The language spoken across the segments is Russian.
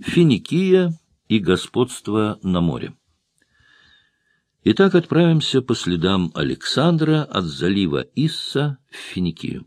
Финикия и господство на море. Итак, отправимся по следам Александра от залива Исса в Финикию.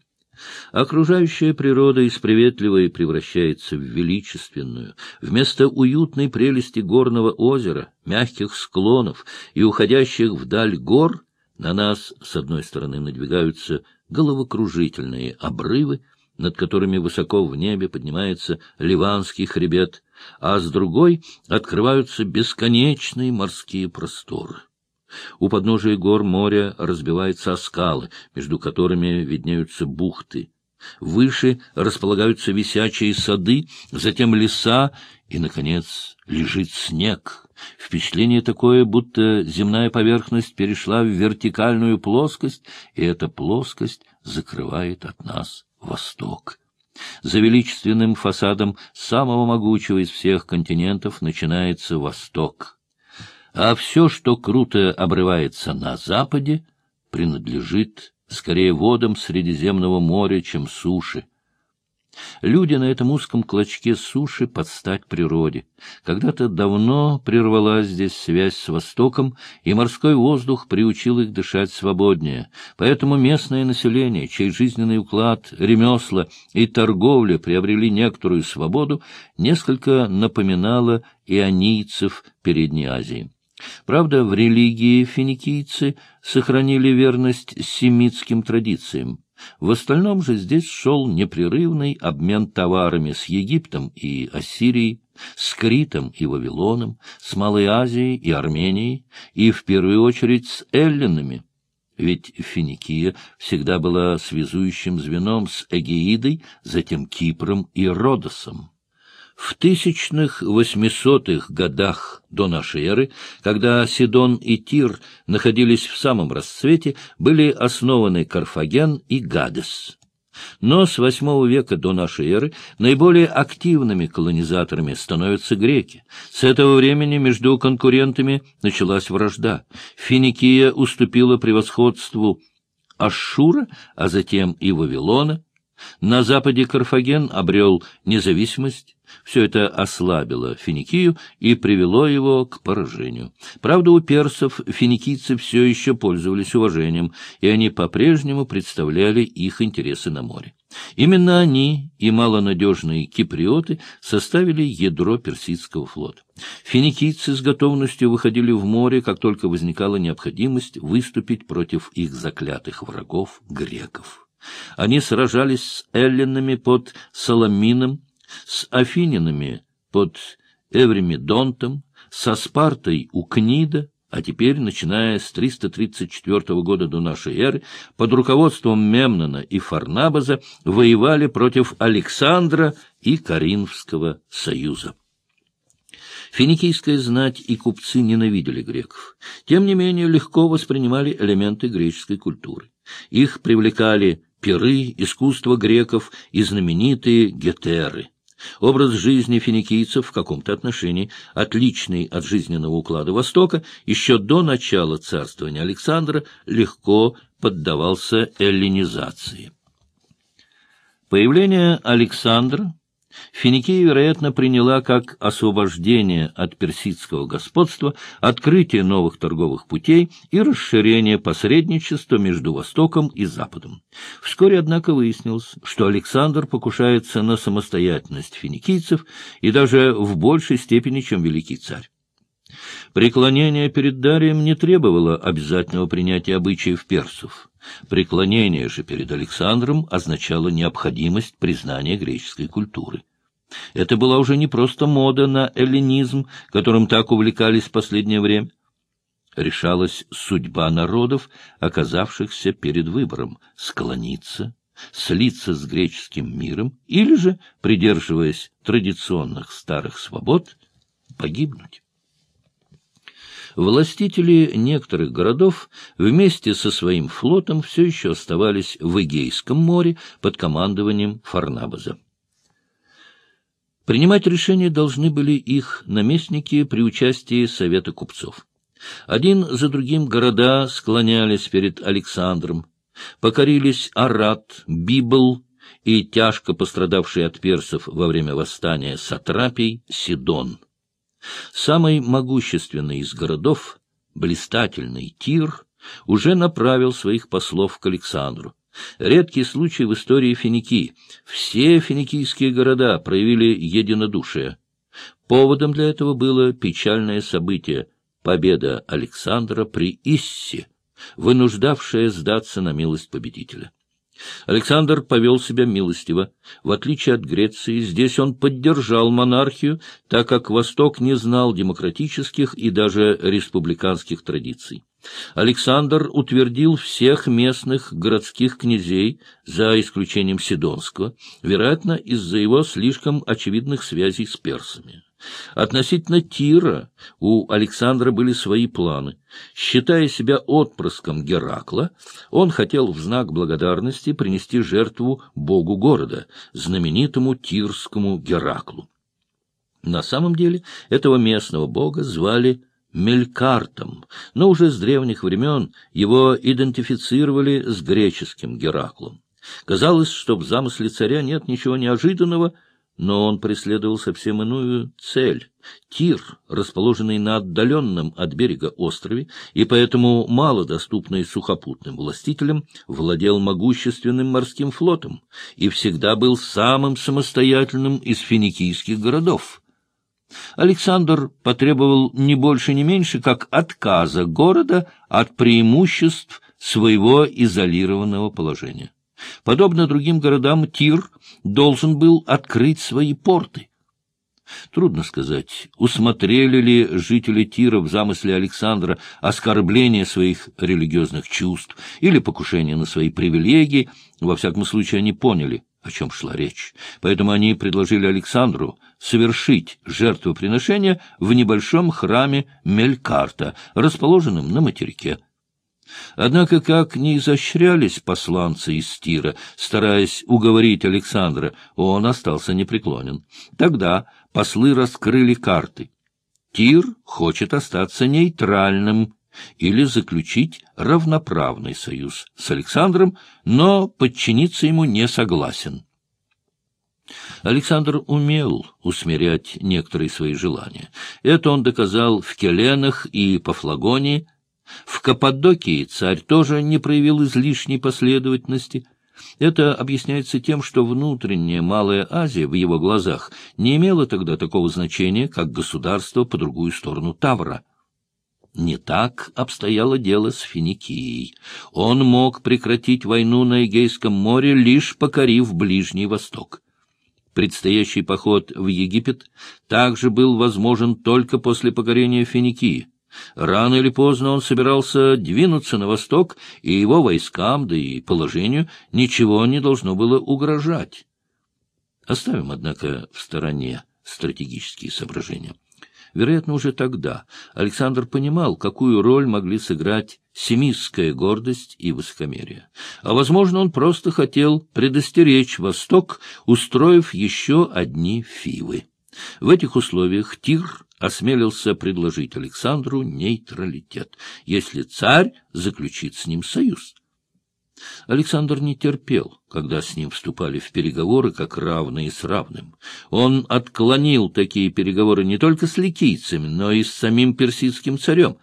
Окружающая природа из приветливой превращается в величественную. Вместо уютной прелести горного озера, мягких склонов и уходящих вдаль гор на нас, с одной стороны, надвигаются головокружительные обрывы, над которыми высоко в небе поднимается Ливанский хребет, а с другой открываются бесконечные морские просторы. У подножия гор моря разбивается о скалы, между которыми виднеются бухты. Выше располагаются висячие сады, затем леса, и, наконец, лежит снег. Впечатление такое, будто земная поверхность перешла в вертикальную плоскость, и эта плоскость закрывает от нас восток. За величественным фасадом самого могучего из всех континентов начинается восток. А все, что круто обрывается на западе, принадлежит скорее водам Средиземного моря, чем суше — Люди на этом узком клочке суши под стать природе. Когда-то давно прервалась здесь связь с Востоком, и морской воздух приучил их дышать свободнее. Поэтому местное население, чей жизненный уклад, ремесла и торговля приобрели некоторую свободу, несколько напоминало ионийцев Передней Азии. Правда, в религии финикийцы сохранили верность семитским традициям. В остальном же здесь шел непрерывный обмен товарами с Египтом и Ассирией, с Критом и Вавилоном, с Малой Азией и Арменией, и в первую очередь с эллинами. Ведь Финикия всегда была связующим звеном с Эгеидой, затем Кипром и Родосом. В тысячных восьмисотых годах до нашей эры, когда Сидон и Тир находились в самом расцвете, были основаны Карфаген и Гадес. Но с восьмого века до нашей эры наиболее активными колонизаторами становятся греки. С этого времени между конкурентами началась вражда. Финикия уступила превосходству Ашшура, а затем и Вавилона. На западе Карфаген обрел независимость, все это ослабило Финикию и привело его к поражению. Правда, у персов финикийцы все еще пользовались уважением, и они по-прежнему представляли их интересы на море. Именно они и малонадежные киприоты составили ядро персидского флота. Финикийцы с готовностью выходили в море, как только возникала необходимость выступить против их заклятых врагов греков. Они сражались с эллинами под Соломином, с афининами под Эвремидонтом, со Спартой у Книда, а теперь, начиная с 334 года до нашей эры, под руководством Мемнона и Фарнабаза воевали против Александра и Каринфского союза. Финикийская знать и купцы ненавидели греков. Тем не менее, легко воспринимали элементы греческой культуры. Их привлекали пиры, искусство греков и знаменитые гетеры – Образ жизни финикийцев в каком-то отношении, отличный от жизненного уклада Востока, еще до начала царствования Александра легко поддавался эллинизации. Появление Александра Финикия, вероятно, приняла как освобождение от персидского господства, открытие новых торговых путей и расширение посредничества между Востоком и Западом. Вскоре, однако, выяснилось, что Александр покушается на самостоятельность финикийцев и даже в большей степени, чем великий царь. Преклонение перед Дарием не требовало обязательного принятия обычаев персов. Преклонение же перед Александром означало необходимость признания греческой культуры. Это была уже не просто мода на эллинизм, которым так увлекались в последнее время. Решалась судьба народов, оказавшихся перед выбором — склониться, слиться с греческим миром или же, придерживаясь традиционных старых свобод, погибнуть. Властители некоторых городов вместе со своим флотом все еще оставались в Эгейском море под командованием Фарнабаза. Принимать решения должны были их наместники при участии Совета купцов. Один за другим города склонялись перед Александром, покорились Арат, Библ и тяжко пострадавший от персов во время восстания Сатрапий Сидон. Самый могущественный из городов, блистательный Тир, уже направил своих послов к Александру. Редкий случай в истории Финикии. Все финикийские города проявили единодушие. Поводом для этого было печальное событие — победа Александра при Иссе, вынуждавшая сдаться на милость победителя. Александр повел себя милостиво. В отличие от Греции, здесь он поддержал монархию, так как Восток не знал демократических и даже республиканских традиций. Александр утвердил всех местных городских князей, за исключением Сидонского, вероятно, из-за его слишком очевидных связей с персами. Относительно Тира у Александра были свои планы. Считая себя отпрыском Геракла, он хотел в знак благодарности принести жертву богу города, знаменитому тирскому Гераклу. На самом деле этого местного бога звали Мелькартом, но уже с древних времен его идентифицировали с греческим Гераклом. Казалось, что в замысле царя нет ничего неожиданного — но он преследовал совсем иную цель. Тир, расположенный на отдаленном от берега острове и поэтому малодоступный сухопутным властителям, владел могущественным морским флотом и всегда был самым самостоятельным из финикийских городов. Александр потребовал не больше, не меньше, как отказа города от преимуществ своего изолированного положения. Подобно другим городам, Тир должен был открыть свои порты. Трудно сказать, усмотрели ли жители Тира в замысле Александра оскорбление своих религиозных чувств или покушение на свои привилегии. Во всяком случае, они поняли, о чем шла речь. Поэтому они предложили Александру совершить жертвоприношение в небольшом храме Мелькарта, расположенном на материке. Однако, как не изощрялись посланцы из Тира, стараясь уговорить Александра, он остался непреклонен. Тогда послы раскрыли карты. Тир хочет остаться нейтральным или заключить равноправный союз с Александром, но подчиниться ему не согласен. Александр умел усмирять некоторые свои желания. Это он доказал в Келенах и Пафлагонии, в Каппадокии царь тоже не проявил излишней последовательности. Это объясняется тем, что внутренняя Малая Азия в его глазах не имела тогда такого значения, как государство по другую сторону Тавра. Не так обстояло дело с Финикией. Он мог прекратить войну на Эгейском море, лишь покорив Ближний Восток. Предстоящий поход в Египет также был возможен только после покорения Финикии. Рано или поздно он собирался двинуться на восток, и его войскам, да и положению, ничего не должно было угрожать. Оставим, однако, в стороне стратегические соображения. Вероятно, уже тогда Александр понимал, какую роль могли сыграть семистская гордость и высокомерие. А, возможно, он просто хотел предостеречь Восток, устроив еще одни фивы. В этих условиях Тир осмелился предложить Александру нейтралитет, если царь заключит с ним союз. Александр не терпел, когда с ним вступали в переговоры как равные с равным. Он отклонил такие переговоры не только с ликийцами, но и с самим персидским царем.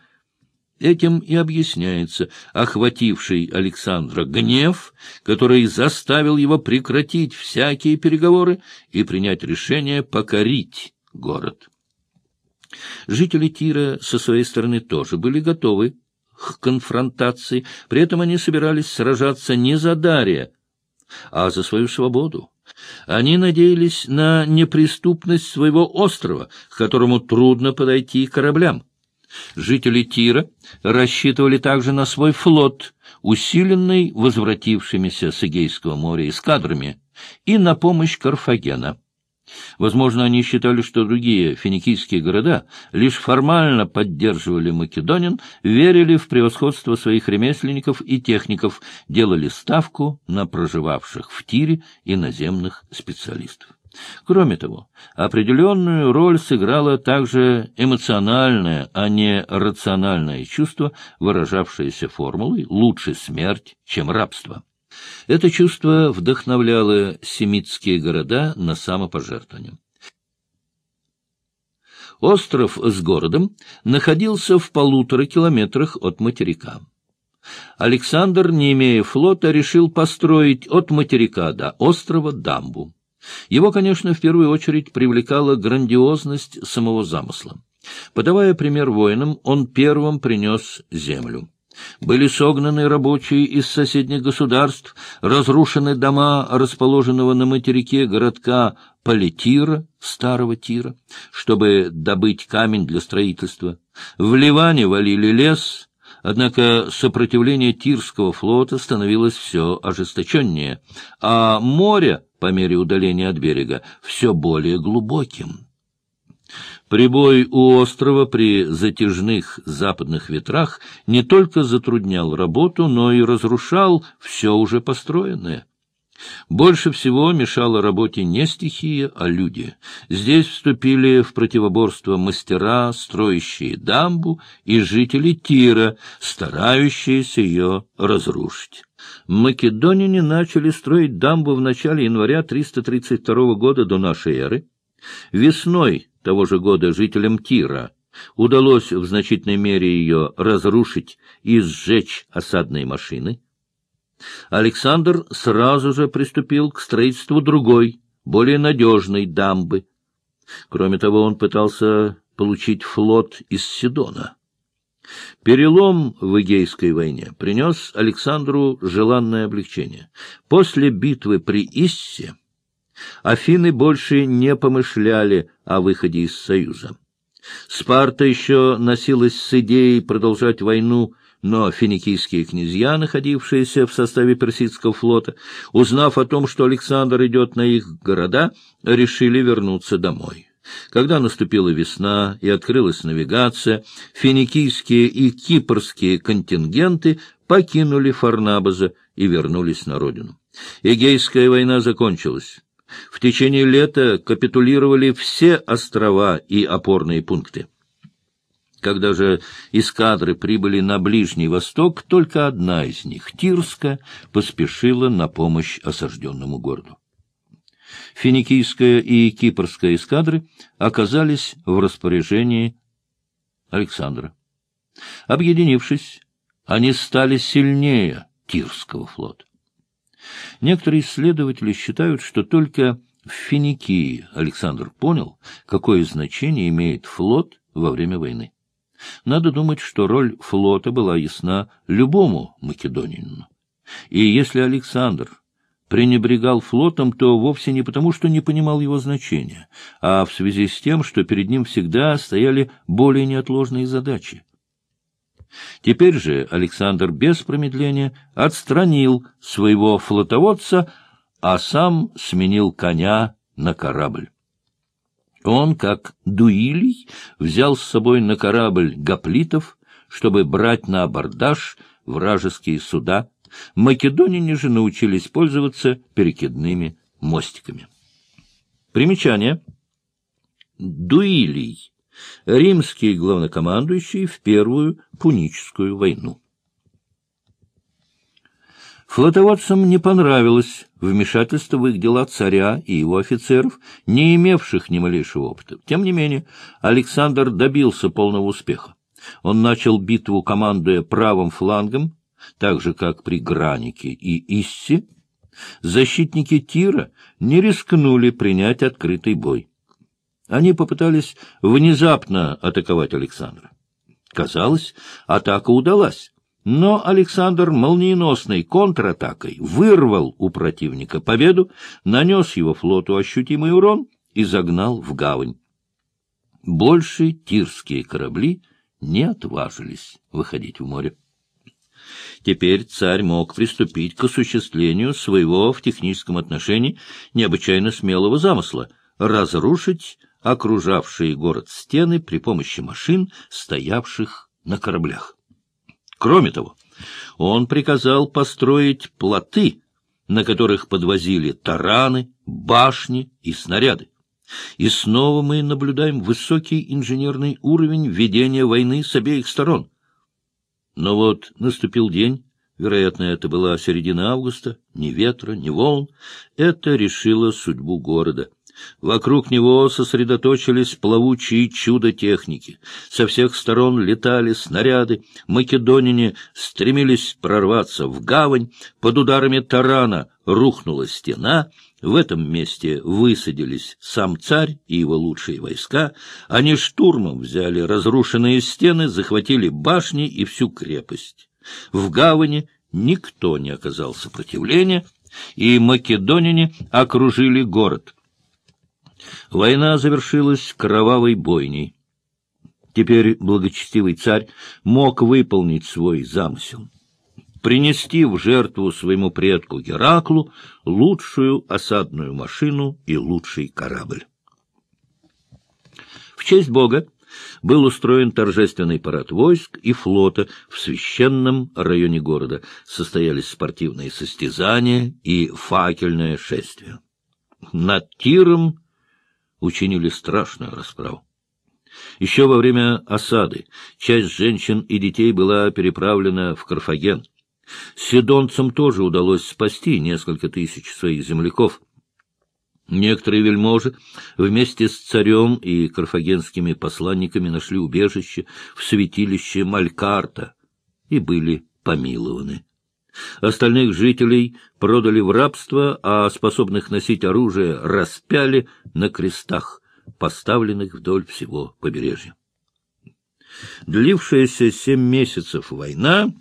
Этим и объясняется охвативший Александра гнев, который заставил его прекратить всякие переговоры и принять решение покорить город. Жители Тира со своей стороны тоже были готовы к конфронтации, при этом они собирались сражаться не за Дария, а за свою свободу. Они надеялись на неприступность своего острова, к которому трудно подойти кораблям. Жители Тира рассчитывали также на свой флот, усиленный возвратившимися с Эгейского моря эскадрами, и на помощь Карфагена. Возможно, они считали, что другие финикийские города лишь формально поддерживали македонин, верили в превосходство своих ремесленников и техников, делали ставку на проживавших в Тире иноземных специалистов. Кроме того, определенную роль сыграло также эмоциональное, а не рациональное чувство, выражавшееся формулой «лучше смерть, чем рабство». Это чувство вдохновляло семитские города на самопожертвование. Остров с городом находился в полутора километрах от материка. Александр, не имея флота, решил построить от материка до острова дамбу. Его, конечно, в первую очередь привлекала грандиозность самого замысла. Подавая пример воинам, он первым принес землю. Были согнаны рабочие из соседних государств, разрушены дома расположенного на материке городка Палетира, старого Тира, чтобы добыть камень для строительства. В Ливане валили лес, однако сопротивление Тирского флота становилось все ожесточеннее, а море, по мере удаления от берега, все более глубоким. Прибой у острова при затяжных западных ветрах не только затруднял работу, но и разрушал все уже построенное. Больше всего мешала работе не стихия, а люди. Здесь вступили в противоборство мастера, строящие дамбу, и жители Тира, старающиеся ее разрушить. Македоняне начали строить дамбу в начале января 332 года до нашей эры. Весной того же года жителям Тира удалось в значительной мере ее разрушить и сжечь осадные машины. Александр сразу же приступил к строительству другой, более надежной дамбы. Кроме того, он пытался получить флот из Сидона. Перелом в Эгейской войне принес Александру желанное облегчение. После битвы при Иссе Афины больше не помышляли о выходе из Союза. Спарта еще носилась с идеей продолжать войну, но финикийские князья, находившиеся в составе персидского флота, узнав о том, что Александр идет на их города, решили вернуться домой. Когда наступила весна и открылась навигация, финикийские и кипрские контингенты покинули Фарнабаза и вернулись на родину. Эгейская война закончилась. В течение лета капитулировали все острова и опорные пункты. Когда же эскадры прибыли на Ближний Восток, только одна из них, Тирска, поспешила на помощь осажденному городу. Финикийская и Кипрская эскадры оказались в распоряжении Александра. Объединившись, они стали сильнее Тирского флота. Некоторые исследователи считают, что только в Финикии Александр понял, какое значение имеет флот во время войны. Надо думать, что роль флота была ясна любому македонянину. И если Александр пренебрегал флотом, то вовсе не потому, что не понимал его значения, а в связи с тем, что перед ним всегда стояли более неотложные задачи. Теперь же Александр без промедления отстранил своего флотоводца, а сам сменил коня на корабль. Он, как Дуилий, взял с собой на корабль гоплитов, чтобы брать на абордаж вражеские суда. Македонине же научились пользоваться перекидными мостиками. Примечание. Дуилий римский главнокомандующий в Первую Пуническую войну. Флотоводцам не понравилось вмешательство в их дела царя и его офицеров, не имевших ни малейшего опыта. Тем не менее, Александр добился полного успеха. Он начал битву, командуя правым флангом, так же, как при Гранике и Иссе. Защитники Тира не рискнули принять открытый бой. Они попытались внезапно атаковать Александра. Казалось, атака удалась. Но Александр молниеносной контратакой вырвал у противника победу, нанес его флоту ощутимый урон и загнал в гавань. Больше тирские корабли не отважились выходить в море. Теперь царь мог приступить к осуществлению своего в техническом отношении необычайно смелого замысла — разрушить окружавшие город стены при помощи машин, стоявших на кораблях. Кроме того, он приказал построить плоты, на которых подвозили тараны, башни и снаряды. И снова мы наблюдаем высокий инженерный уровень ведения войны с обеих сторон. Но вот наступил день, Вероятно, это была середина августа, ни ветра, ни волн. Это решило судьбу города. Вокруг него сосредоточились плавучие чудо техники. Со всех сторон летали снаряды. Македонине стремились прорваться в гавань. Под ударами тарана рухнула стена. В этом месте высадились сам царь и его лучшие войска. Они штурмом взяли разрушенные стены, захватили башни и всю крепость. В гавани никто не оказал сопротивления, и македонине окружили город — Война завершилась кровавой бойней. Теперь благочестивый царь мог выполнить свой замысел — принести в жертву своему предку Гераклу лучшую осадную машину и лучший корабль. В честь Бога был устроен торжественный парад войск и флота в священном районе города. Состоялись спортивные состязания и факельное шествие. Над Тиром учинили страшную расправу. Еще во время осады часть женщин и детей была переправлена в Карфаген. Седонцам тоже удалось спасти несколько тысяч своих земляков. Некоторые вельможи вместе с царем и карфагенскими посланниками нашли убежище в святилище Малькарта и были помилованы. Остальных жителей продали в рабство, а способных носить оружие распяли на крестах, поставленных вдоль всего побережья. Длившаяся семь месяцев война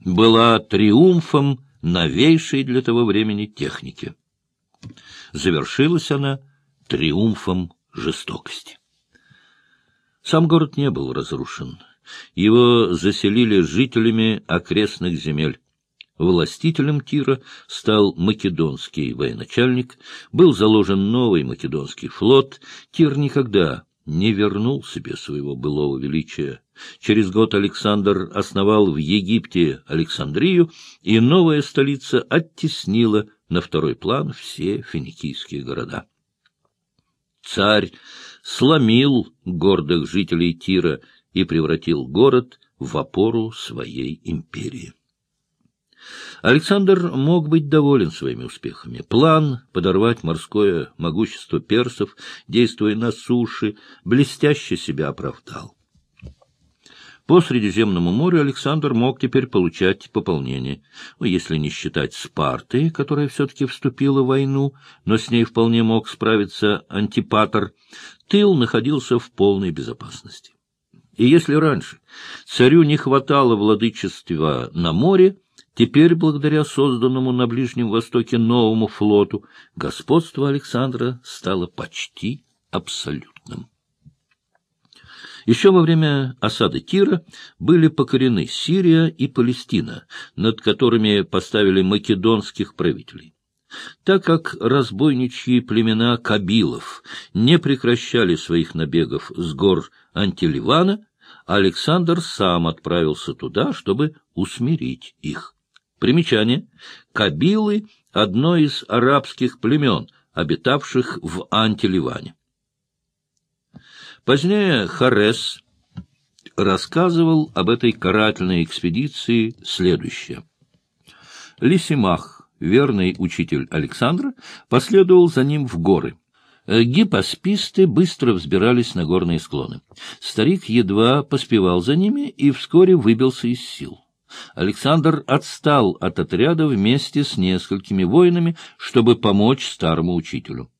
была триумфом новейшей для того времени техники. Завершилась она триумфом жестокости. Сам город не был разрушен. Его заселили жителями окрестных земель. Властителем Тира стал македонский военачальник, был заложен новый македонский флот. Тир никогда не вернул себе своего былого величия. Через год Александр основал в Египте Александрию, и новая столица оттеснила на второй план все финикийские города. Царь сломил гордых жителей Тира и превратил город в опору своей империи. Александр мог быть доволен своими успехами. План подорвать морское могущество персов, действуя на суше, блестяще себя оправдал. По Средиземному морю Александр мог теперь получать пополнение, ну, если не считать Спарты, которая все-таки вступила в войну, но с ней вполне мог справиться антипатор, тыл находился в полной безопасности. И если раньше царю не хватало владычества на море, Теперь, благодаря созданному на Ближнем Востоке новому флоту, господство Александра стало почти абсолютным. Еще во время осады Тира были покорены Сирия и Палестина, над которыми поставили македонских правителей. Так как разбойничьи племена Кабилов не прекращали своих набегов с гор Антиливана, Александр сам отправился туда, чтобы усмирить их. Примечание. Кабилы — одно из арабских племен, обитавших в Антиливане. Позднее Харес рассказывал об этой карательной экспедиции следующее. Лисимах, верный учитель Александра, последовал за ним в горы. Гипосписты быстро взбирались на горные склоны. Старик едва поспевал за ними и вскоре выбился из сил. Александр отстал от отряда вместе с несколькими воинами, чтобы помочь старому учителю.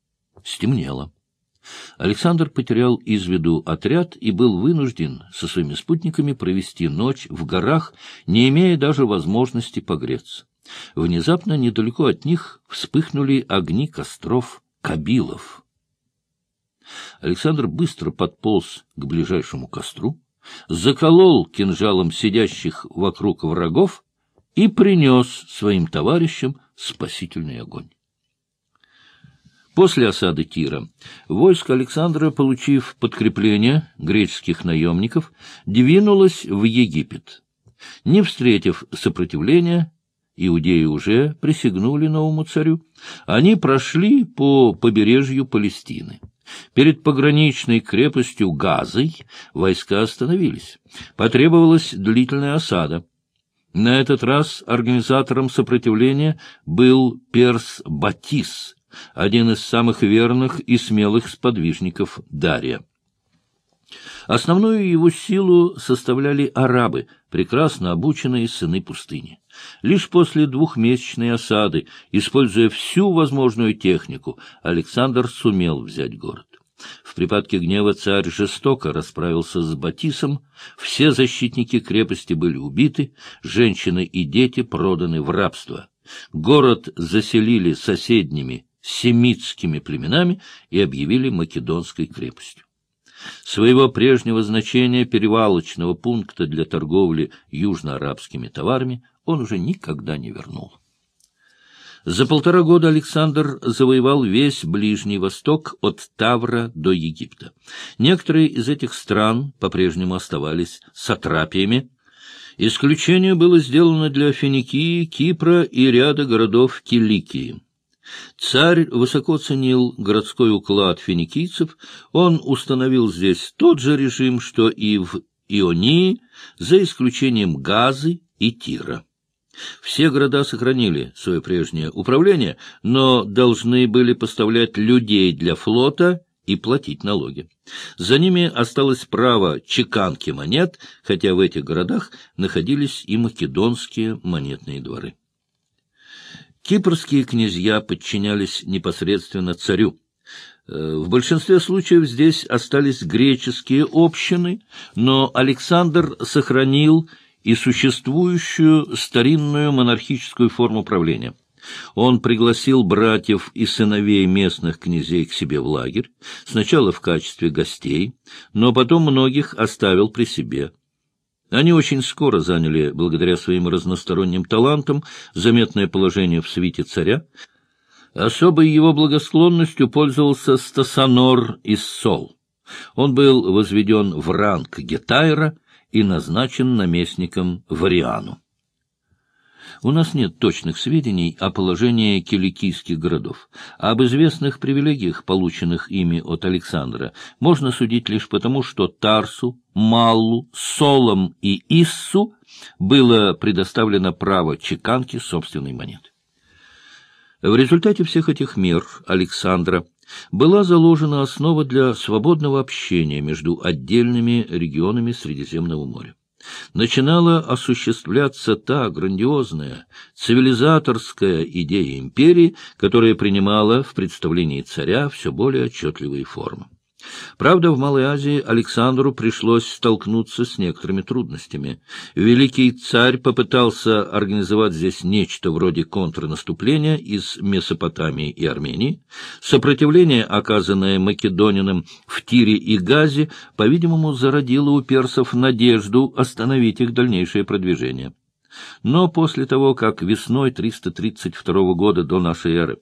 Стемнело. Александр потерял из виду отряд и был вынужден со своими спутниками провести ночь в горах, не имея даже возможности погреться. Внезапно недалеко от них вспыхнули огни костров Кабилов. Александр быстро подполз к ближайшему костру, заколол кинжалом сидящих вокруг врагов и принес своим товарищам спасительный огонь. После осады Тира войско Александра, получив подкрепление греческих наемников, двинулось в Египет. Не встретив сопротивления, иудеи уже присягнули новому царю, они прошли по побережью Палестины. Перед пограничной крепостью Газой войска остановились. Потребовалась длительная осада. На этот раз организатором сопротивления был Перс Батис, один из самых верных и смелых сподвижников Дария. Основную его силу составляли арабы, прекрасно обученные сыны пустыни. Лишь после двухмесячной осады, используя всю возможную технику, Александр сумел взять город. В припадке гнева царь жестоко расправился с Батисом, все защитники крепости были убиты, женщины и дети проданы в рабство. Город заселили соседними семитскими племенами и объявили Македонской крепостью. Своего прежнего значения перевалочного пункта для торговли южноарабскими товарами он уже никогда не вернул. За полтора года Александр завоевал весь Ближний Восток от Тавра до Египта. Некоторые из этих стран по-прежнему оставались сатрапиями. Исключение было сделано для Финикии, Кипра и ряда городов Киликии. Царь высоко ценил городской уклад финикийцев, он установил здесь тот же режим, что и в Ионии, за исключением Газы и Тира. Все города сохранили свое прежнее управление, но должны были поставлять людей для флота и платить налоги. За ними осталось право чеканки монет, хотя в этих городах находились и македонские монетные дворы. Кипрские князья подчинялись непосредственно царю. Э, в большинстве случаев здесь остались греческие общины, но Александр сохранил и существующую старинную монархическую форму правления. Он пригласил братьев и сыновей местных князей к себе в лагерь, сначала в качестве гостей, но потом многих оставил при себе. Они очень скоро заняли, благодаря своим разносторонним талантам, заметное положение в свите царя. Особой его благосклонностью пользовался Стасанор из Сол. Он был возведен в ранг Гетайра и назначен наместником Вариану. У нас нет точных сведений о положении киликийских городов. Об известных привилегиях, полученных ими от Александра, можно судить лишь потому, что Тарсу, Маллу, Солом и Иссу было предоставлено право чеканки собственной монеты. В результате всех этих мер Александра была заложена основа для свободного общения между отдельными регионами Средиземного моря начинала осуществляться та грандиозная цивилизаторская идея империи, которая принимала в представлении царя все более отчетливые формы. Правда, в Малой Азии Александру пришлось столкнуться с некоторыми трудностями. Великий царь попытался организовать здесь нечто вроде контрнаступления из Месопотамии и Армении. Сопротивление, оказанное македонинам в Тире и Газе, по-видимому, зародило у персов надежду остановить их дальнейшее продвижение. Но после того, как весной 332 года до нашей эры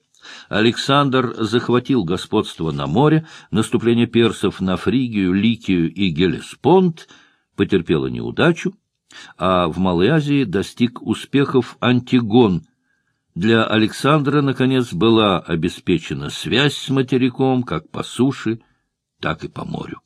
Александр захватил господство на море, наступление персов на Фригию, Ликию и Гелеспонд потерпело неудачу, а в Малой Азии достиг успехов Антигон. Для Александра, наконец, была обеспечена связь с материком как по суше, так и по морю.